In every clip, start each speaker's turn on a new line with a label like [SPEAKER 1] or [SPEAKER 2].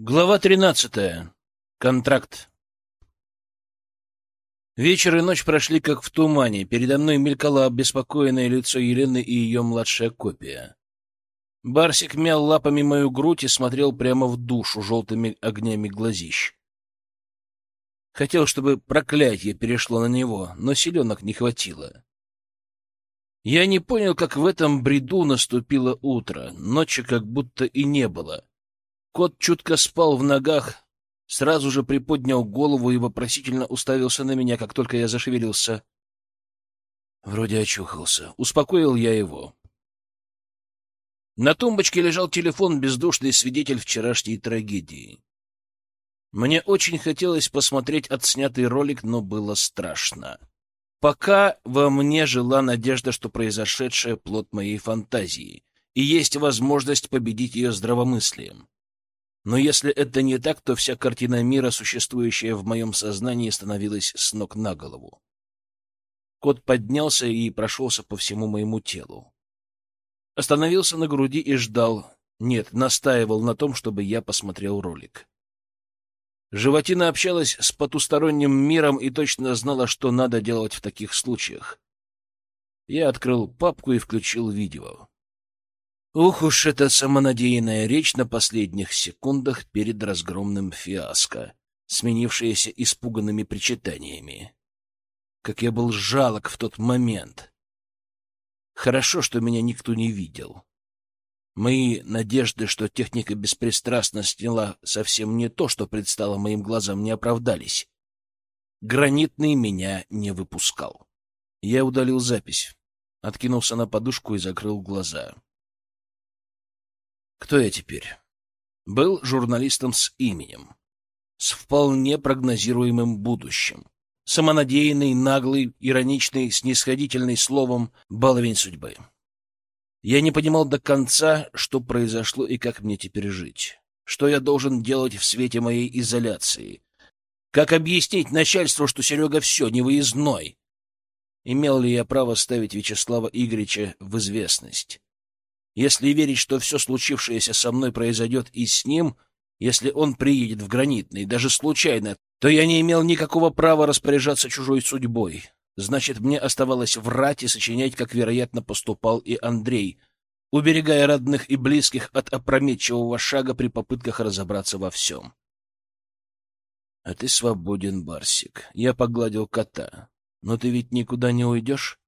[SPEAKER 1] Глава тринадцатая. Контракт. Вечер и ночь прошли как в тумане. Передо мной мелькало обеспокоенное лицо Елены и ее младшая копия. Барсик мял лапами мою грудь и смотрел прямо в душу желтыми огнями глазищ. Хотел, чтобы проклятие перешло на него, но силенок не хватило. Я не понял, как в этом бреду наступило утро. Ночи как будто и не было. Кот чутко спал в ногах, сразу же приподнял голову и вопросительно уставился на меня, как только я зашевелился. Вроде очухался. Успокоил я его. На тумбочке лежал телефон, бездушный свидетель вчерашней трагедии. Мне очень хотелось посмотреть отснятый ролик, но было страшно. Пока во мне жила надежда, что произошедшее — плод моей фантазии, и есть возможность победить ее здравомыслием. Но если это не так, то вся картина мира, существующая в моем сознании, становилась с ног на голову. Кот поднялся и прошелся по всему моему телу. Остановился на груди и ждал. Нет, настаивал на том, чтобы я посмотрел ролик. Животина общалась с потусторонним миром и точно знала, что надо делать в таких случаях. Я открыл папку и включил видео. Ух уж эта самонадеянная речь на последних секундах перед разгромным фиаско, сменившаяся испуганными причитаниями. Как я был жалок в тот момент. Хорошо, что меня никто не видел. Мои надежды, что техника беспристрастно сняла совсем не то, что предстало моим глазам, не оправдались. Гранитный меня не выпускал. Я удалил запись, откинулся на подушку и закрыл глаза. Кто я теперь? Был журналистом с именем, с вполне прогнозируемым будущим. Самонадеянный, наглый, ироничный, снисходительный словом баловень судьбы. Я не понимал до конца, что произошло и как мне теперь жить. Что я должен делать в свете моей изоляции? Как объяснить начальству, что Серега все, невыездной? Имел ли я право ставить Вячеслава Игоревича в известность? Если верить, что все случившееся со мной произойдет и с ним, если он приедет в Гранитный, даже случайно, то я не имел никакого права распоряжаться чужой судьбой. Значит, мне оставалось врать и сочинять, как, вероятно, поступал и Андрей, уберегая родных и близких от опрометчивого шага при попытках разобраться во всем. — А ты свободен, Барсик. Я погладил кота. Но ты ведь никуда не уйдешь?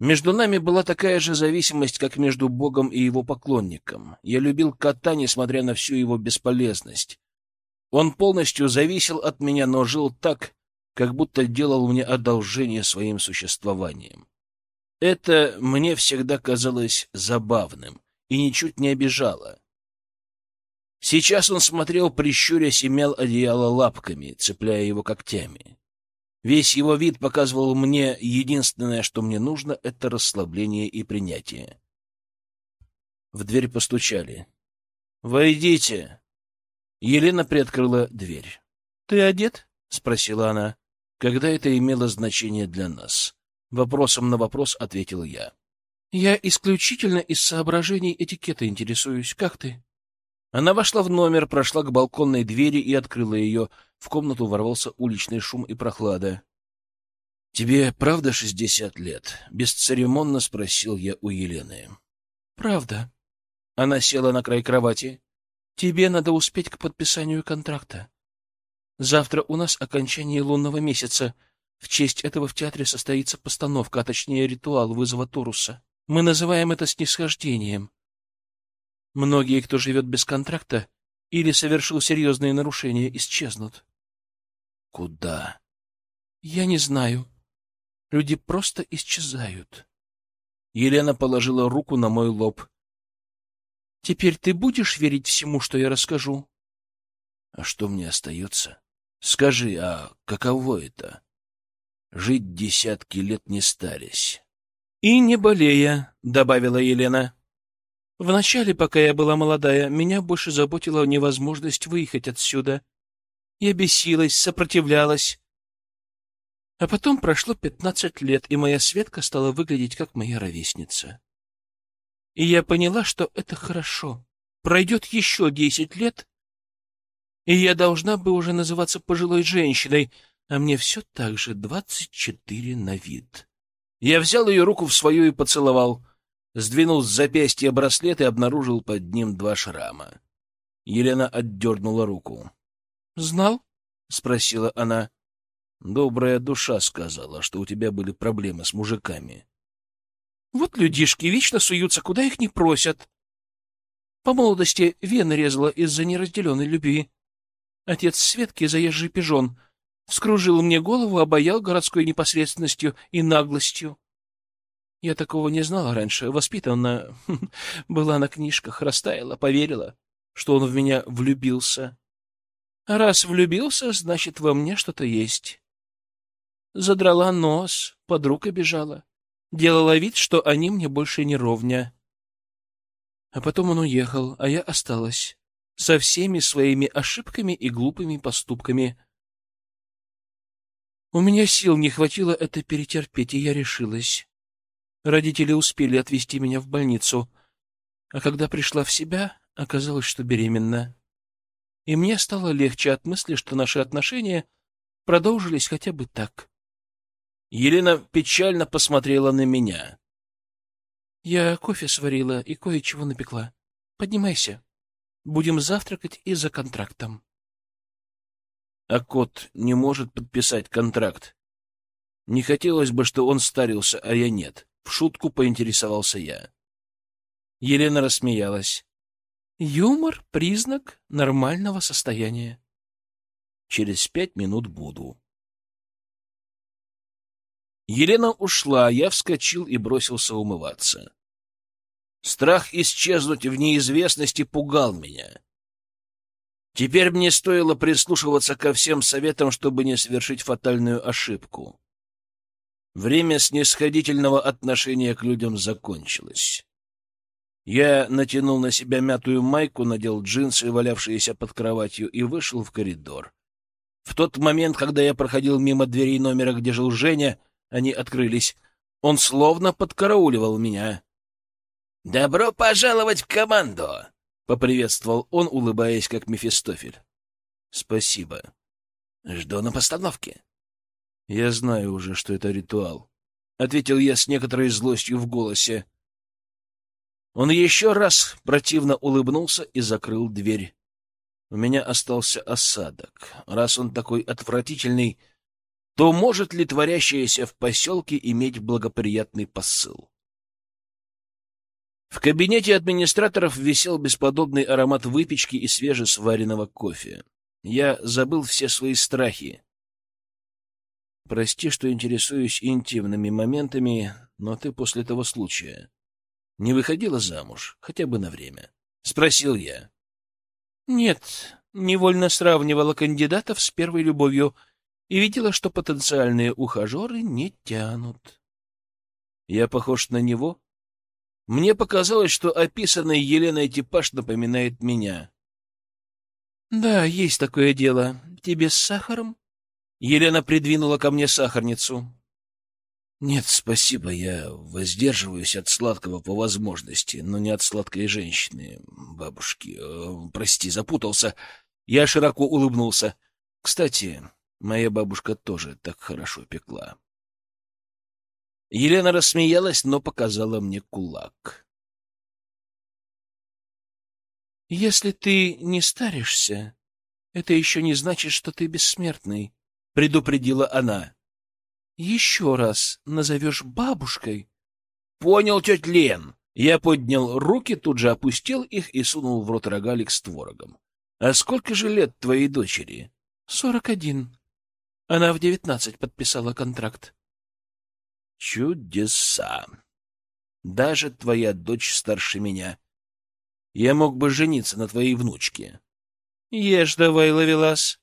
[SPEAKER 1] Между нами была такая же зависимость, как между Богом и его поклонником. Я любил кота, несмотря на всю его бесполезность. Он полностью зависел от меня, но жил так, как будто делал мне одолжение своим существованием. Это мне всегда казалось забавным и ничуть не обижало. Сейчас он смотрел, прищурясь, и мял одеяло лапками, цепляя его когтями. Весь его вид показывал мне единственное, что мне нужно, это расслабление и принятие. В дверь постучали. «Войдите!» Елена приоткрыла дверь. «Ты одет?» — спросила она. Когда это имело значение для нас? Вопросом на вопрос ответил я. «Я исключительно из соображений этикета интересуюсь. Как ты?» Она вошла в номер, прошла к балконной двери и открыла ее. В комнату ворвался уличный шум и прохлада. — Тебе правда шестьдесят лет? — бесцеремонно спросил я у Елены. — Правда. Она села на край кровати. — Тебе надо успеть к подписанию контракта. Завтра у нас окончание лунного месяца. В честь этого в театре состоится постановка, а точнее ритуал вызова Торуса. Мы называем это снисхождением. Многие, кто живет без контракта или совершил серьезные нарушения, исчезнут. Куда? Я не знаю. Люди просто исчезают. Елена положила руку на мой лоб. Теперь ты будешь верить всему, что я расскажу? А что мне остается? Скажи, а каково это? Жить десятки лет не старясь. И не болея, добавила Елена. Вначале, пока я была молодая, меня больше заботила невозможность выехать отсюда. Я бесилась, сопротивлялась. А потом прошло пятнадцать лет, и моя Светка стала выглядеть как моя ровесница. И я поняла, что это хорошо.
[SPEAKER 2] Пройдет еще десять лет, и я должна бы уже называться пожилой женщиной, а мне все так же двадцать четыре на вид. Я взял ее руку в свою и поцеловал, сдвинул с запястья браслет и обнаружил под ним два шрама. Елена отдернула руку. — Знал? — спросила она. — Добрая душа сказала, что у тебя были проблемы с мужиками. — Вот людишки вечно суются, куда их не просят. По молодости вены резала из-за неразделенной любви. Отец Светки, заезжий пижон, вскружил мне голову, обаял городской непосредственностью и наглостью. Я такого не знала раньше, воспитана была на книжках, растаяла, поверила что он в меня влюбился. А раз влюбился, значит, во мне что-то есть. Задрала нос, подруг обижала. Делала вид, что они мне больше не ровня. А потом он уехал, а я осталась. Со всеми своими ошибками и глупыми поступками. У меня сил не хватило это перетерпеть, и я решилась. Родители успели отвезти меня в больницу. А когда пришла в себя, Оказалось, что беременна. И мне стало легче от мысли, что наши отношения продолжились хотя бы так. Елена печально посмотрела на меня. Я кофе сварила и кое-чего напекла. Поднимайся. Будем завтракать и за контрактом. А кот не может подписать контракт. Не хотелось бы, что он старился, а я нет. В шутку поинтересовался я. Елена рассмеялась. Юмор — признак нормального состояния. Через пять минут буду. Елена ушла, я вскочил и бросился умываться. Страх исчезнуть в неизвестности пугал меня. Теперь мне стоило прислушиваться ко всем советам, чтобы не совершить фатальную ошибку. Время снисходительного отношения к людям закончилось. Я натянул на себя мятую майку, надел джинсы, валявшиеся под кроватью, и вышел в коридор. В тот момент, когда я проходил мимо дверей номера, где жил Женя, они открылись. Он словно подкарауливал меня. «Добро пожаловать в команду!» — поприветствовал он, улыбаясь, как Мефистофель. «Спасибо. Жду на постановке». «Я знаю уже, что это ритуал», — ответил я с некоторой злостью в голосе. Он еще раз противно улыбнулся и закрыл дверь. У меня остался осадок. Раз он такой отвратительный, то может ли творящееся в поселке иметь благоприятный посыл? В кабинете администраторов висел бесподобный аромат выпечки и свежесваренного кофе. Я забыл все свои страхи. Прости, что интересуюсь интимными моментами, но ты после того случая не выходила замуж, хотя бы на время? — спросил я. — Нет, невольно сравнивала кандидатов с первой любовью и видела, что потенциальные ухажеры не тянут. Я похож на него? Мне показалось, что описанный Еленой типаж напоминает меня. — Да, есть такое дело. Тебе с сахаром? Елена придвинула ко мне сахарницу. Нет, спасибо, я воздерживаюсь от сладкого по возможности, но не от сладкой женщины, бабушки. Э, прости, запутался. Я широко улыбнулся. Кстати, моя бабушка тоже так хорошо пекла. Елена рассмеялась, но показала мне кулак. Если ты не старишься, это еще не значит, что ты бессмертный, предупредила она еще раз назовешь бабушкой... — Понял, тетя Лен. Я поднял руки, тут же опустил их и сунул в рот рогалик с творогом. — А сколько же лет твоей дочери? — Сорок один. Она в девятнадцать подписала контракт. — Чудеса! Даже твоя дочь старше меня. Я мог бы жениться на твоей внучке. — Ешь давай, Лавелас.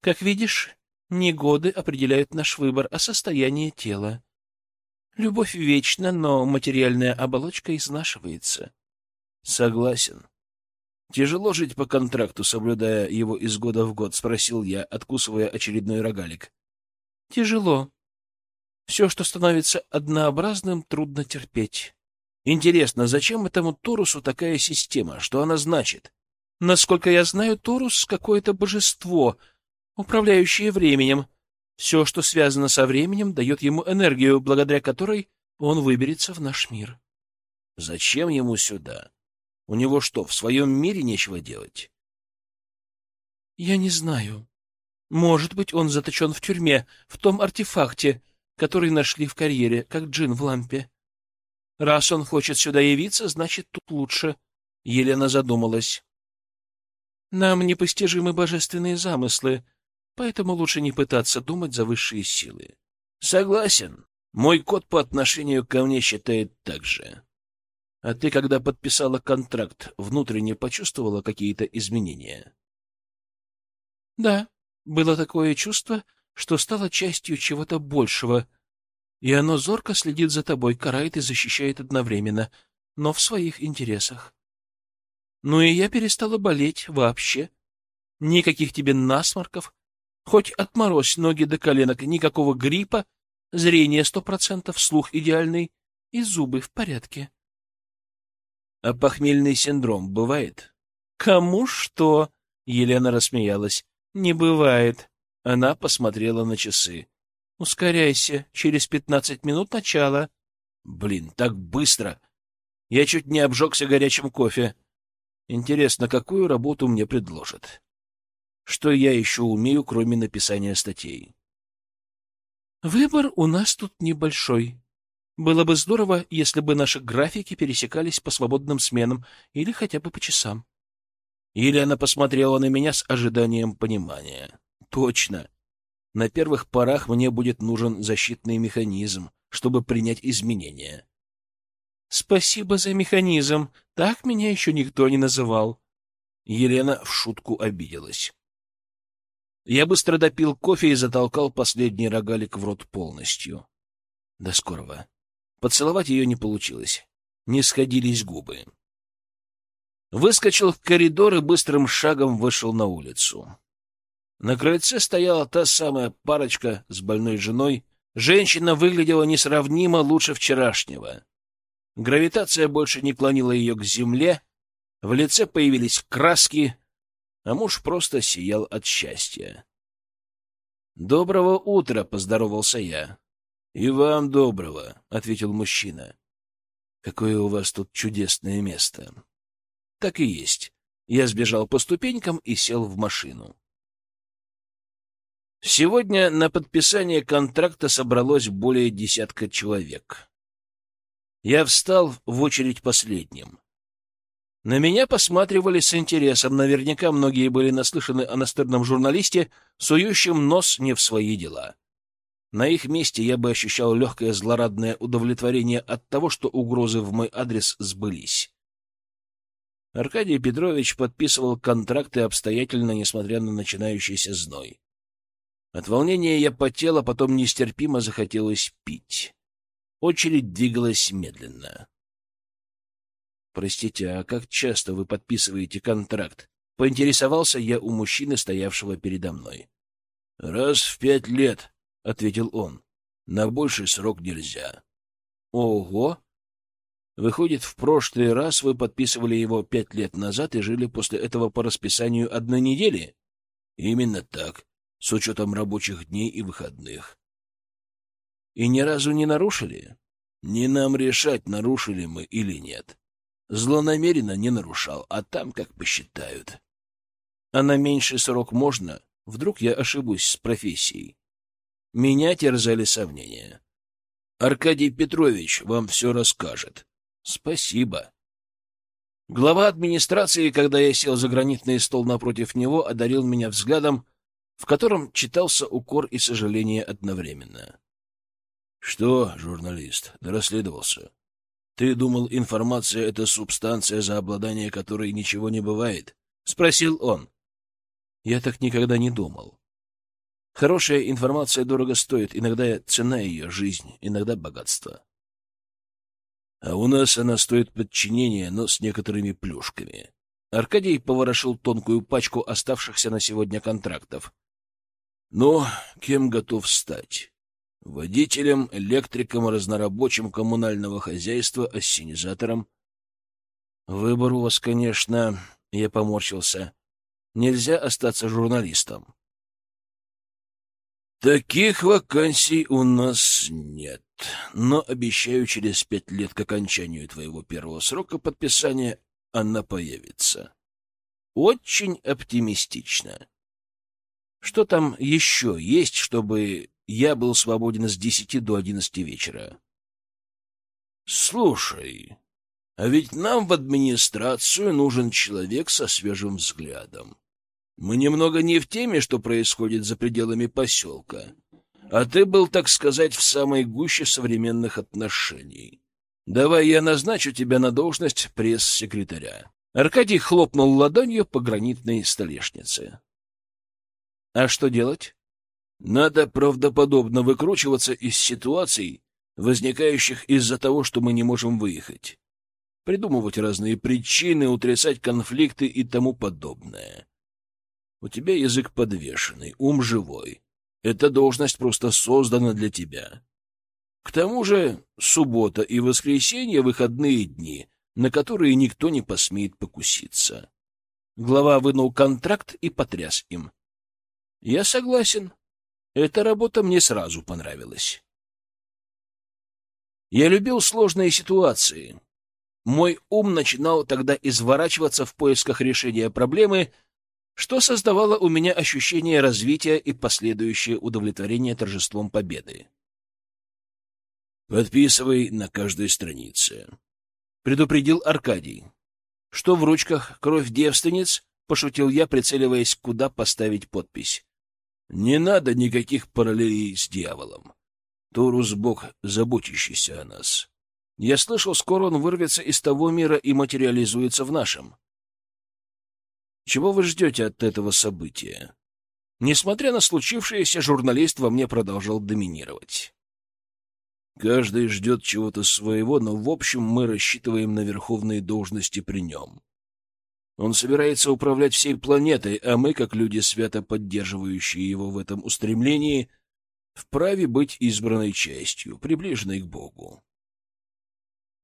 [SPEAKER 2] Как видишь, не годы определяют наш выбор, а состояние тела. Любовь вечна, но материальная оболочка изнашивается. Согласен. Тяжело жить по контракту, соблюдая его из года в год, спросил я, откусывая очередной рогалик. Тяжело. Все, что становится однообразным, трудно терпеть.
[SPEAKER 1] Интересно, зачем этому Торусу такая система? Что она значит?
[SPEAKER 2] Насколько я знаю, Торус — какое-то божество, управляющее временем. Все, что связано со временем, дает ему энергию, благодаря которой он выберется в наш мир.
[SPEAKER 1] Зачем ему сюда? У него что, в своем мире нечего делать?
[SPEAKER 2] Я не знаю. Может быть, он заточен в тюрьме, в том артефакте, который нашли в карьере, как джин в лампе. Раз он хочет сюда явиться, значит, тут лучше. Елена задумалась. Нам непостижимы божественные замыслы, поэтому лучше не пытаться думать за высшие силы.
[SPEAKER 1] Согласен. Мой кот по отношению ко мне считает так же. А ты, когда подписала контракт, внутренне почувствовала какие-то изменения?
[SPEAKER 2] Да, было такое чувство, что стало частью чего-то большего, и оно зорко следит за тобой, карает и защищает одновременно, но в своих интересах. Ну и я перестала болеть вообще. Никаких тебе насморков, хоть отморозь ноги до коленок, никакого гриппа, зрение сто процентов, слух идеальный и зубы в порядке.
[SPEAKER 1] А похмельный синдром бывает?
[SPEAKER 2] Кому что? Елена рассмеялась. Не бывает. Она посмотрела на часы. Ускоряйся, через пятнадцать минут начало.
[SPEAKER 1] Блин, так быстро. Я чуть не обжегся горячим кофе. Интересно, какую работу мне предложат? Что я еще умею, кроме написания статей?
[SPEAKER 2] Выбор у нас тут небольшой. Было бы здорово, если бы наши графики пересекались по свободным сменам или хотя бы по часам.
[SPEAKER 1] Елена посмотрела на меня с ожиданием понимания. Точно. На первых порах мне будет нужен защитный механизм, чтобы принять изменения.
[SPEAKER 2] Спасибо за механизм. Так меня еще никто не называл.
[SPEAKER 1] Елена в шутку обиделась. Я быстро допил кофе и затолкал последний рогалик в рот полностью. До скорого. Поцеловать ее не получилось. Не сходились губы. Выскочил в коридор и быстрым шагом вышел на улицу. На крыльце стояла та самая парочка с больной женой. Женщина выглядела несравнимо лучше вчерашнего. Гравитация больше не клонила ее к земле, в лице появились краски, а муж просто сиял от счастья. «Доброго утра!» — поздоровался я. «И вам доброго!» — ответил мужчина. «Какое у вас тут чудесное место!» Так и есть. Я сбежал по ступенькам и сел в машину. Сегодня на подписание контракта собралось более десятка человек. Я встал в очередь последним. На меня посматривали с интересом, наверняка многие были наслышаны о настырном журналисте, сующем нос не в свои дела. На их месте я бы ощущал легкое злорадное удовлетворение от того, что угрозы в мой адрес сбылись. Аркадий Петрович подписывал контракты обстоятельно, несмотря на начинающийся зной. От волнения я потел, а потом нестерпимо захотелось пить. Очередь двигалась медленно. «Простите, а как часто вы подписываете контракт?» — поинтересовался я у мужчины, стоявшего передо мной. «Раз в пять лет», — ответил он. «На больший срок нельзя». «Ого!» Выходит, в прошлый раз вы подписывали его пять лет назад и жили после этого по расписанию одной недели? Именно так, с учетом рабочих дней и выходных. И ни разу не нарушили? Не нам решать, нарушили мы или нет. Злонамеренно не нарушал, а там как посчитают. А на меньший срок можно? Вдруг я ошибусь с профессией? Меня терзали сомнения. Аркадий Петрович вам все расскажет. Спасибо. Глава администрации, когда я сел за гранитный стол напротив него, одарил меня взглядом, в котором читался укор и сожаление одновременно. — Что, журналист, дорасследовался? Ты думал, информация — это субстанция, за обладание которой ничего не бывает? — спросил он. Я так никогда не думал. Хорошая информация дорого стоит, иногда цена ее — жизнь, иногда богатство. А у нас она стоит подчинения, но с некоторыми плюшками. Аркадий поворошил тонкую пачку оставшихся на сегодня контрактов. Но кем готов стать? Водителем, электриком, разнорабочим коммунального хозяйства, ассенизатором. Выбор у вас, конечно, я поморщился. Нельзя остаться журналистом. Таких вакансий у нас нет, но обещаю, через пять лет к окончанию твоего первого срока подписания она появится. Очень оптимистично. Что там еще есть, чтобы я был свободен с десяти до одиннадцати вечера? Слушай, а ведь нам в администрацию нужен человек со свежим взглядом. Мы немного не в теме, что происходит за пределами поселка. А ты был, так сказать, в самой гуще современных отношений. Давай я назначу тебя на должность пресс-секретаря. Аркадий хлопнул ладонью по гранитной столешнице. А что делать? Надо правдоподобно выкручиваться из ситуаций, возникающих из-за того, что мы не можем выехать. Придумывать разные причины, утрясать конфликты и тому подобное. У тебя язык подвешенный, ум живой. Эта должность просто создана для тебя. К тому же суббота и воскресенье — выходные дни, на которые никто не посмеет покуситься. Глава вынул контракт и потряс им. Я согласен. Эта работа мне сразу понравилась. Я любил сложные ситуации. Мой ум начинал тогда изворачиваться в поисках решения проблемы — что создавало у меня ощущение развития и последующее удовлетворение торжеством победы. «Подписывай на каждой странице», — предупредил Аркадий. «Что в ручках? Кровь девственниц?» — пошутил я, прицеливаясь, куда поставить подпись. «Не надо никаких параллелей с дьяволом. Торус — бог, заботящийся о нас. Я слышал, скоро он вырвется из того мира и материализуется в нашем. Чего вы ждете от этого события? Несмотря на случившееся, журналист во мне продолжал доминировать. Каждый ждет чего-то своего, но в общем мы рассчитываем на верховные должности при нем. Он собирается управлять всей планетой, а мы, как люди, свято поддерживающие его в этом устремлении, вправе быть избранной частью, приближенной к Богу.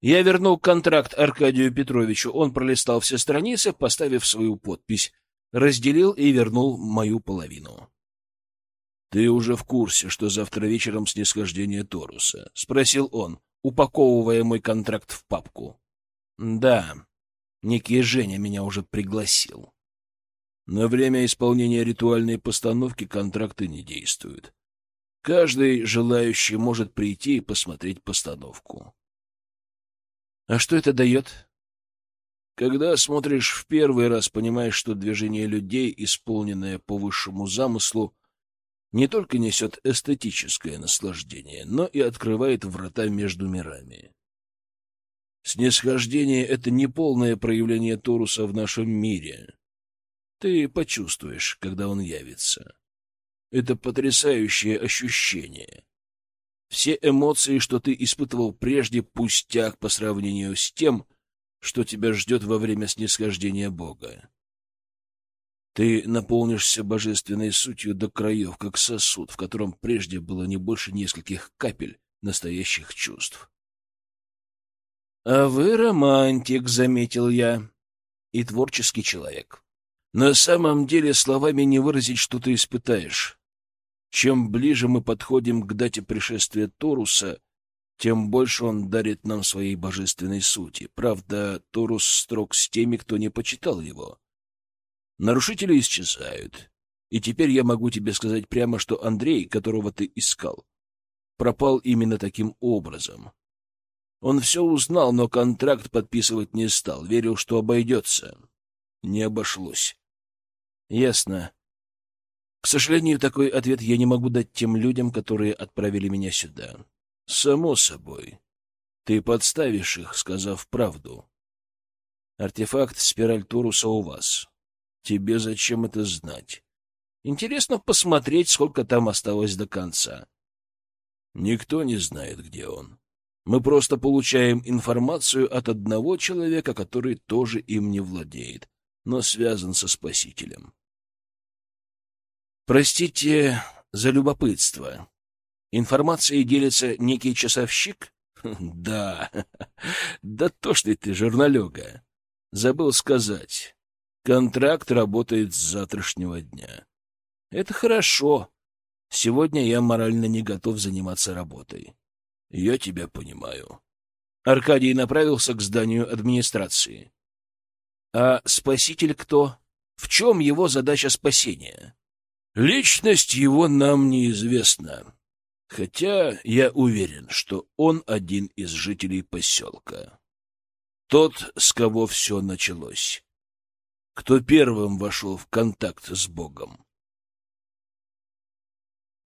[SPEAKER 1] Я вернул контракт Аркадию Петровичу. Он пролистал все страницы, поставив свою подпись, разделил и вернул мою половину. — Ты уже в курсе, что завтра вечером снисхождение Торуса? — спросил он, упаковывая мой контракт в папку. — Да. Некий Женя меня уже пригласил. На время исполнения ритуальной постановки контракты не действуют. Каждый желающий может прийти и посмотреть постановку. А что это дает? Когда смотришь в первый раз, понимаешь, что движение людей, исполненное по высшему замыслу, не только несет эстетическое наслаждение, но и открывает врата между мирами. Снисхождение — это не полное проявление Торуса в нашем мире. Ты почувствуешь, когда он явится. Это потрясающее ощущение. Все эмоции, что ты испытывал прежде, пустяк по сравнению с тем, что тебя ждет во время снисхождения Бога. Ты наполнишься божественной сутью до краев, как сосуд, в котором прежде было не больше нескольких капель настоящих чувств. — А вы романтик, — заметил я, — и творческий человек. На самом деле словами не выразить, что ты испытаешь. Чем ближе мы подходим к дате пришествия Торуса, тем больше он дарит нам своей божественной сути. Правда, Торус строг с теми, кто не почитал его. Нарушители исчезают. И теперь я могу тебе сказать прямо, что Андрей, которого ты искал, пропал именно таким образом. Он все узнал, но контракт подписывать не стал, верил, что обойдется. Не обошлось. Ясно. К сожалению, такой ответ я не могу дать тем людям, которые отправили меня сюда. Само собой. Ты подставишь их, сказав правду. Артефакт спираль Туруса у вас. Тебе зачем это знать? Интересно посмотреть, сколько там осталось до конца. Никто не знает, где он. Мы просто получаем информацию от одного человека, который тоже им не владеет, но связан со Спасителем. Простите за любопытство. Информацией делится некий часовщик? Да, да то что ты, журналюга. Забыл сказать. Контракт работает с завтрашнего дня. Это хорошо. Сегодня я морально не готов заниматься работой. Я тебя понимаю. Аркадий направился к зданию администрации. А спаситель кто? В чем его задача спасения? Личность его нам неизвестна. Хотя я уверен, что он один из жителей поселка. Тот, с кого все началось. Кто первым вошел в контакт с Богом.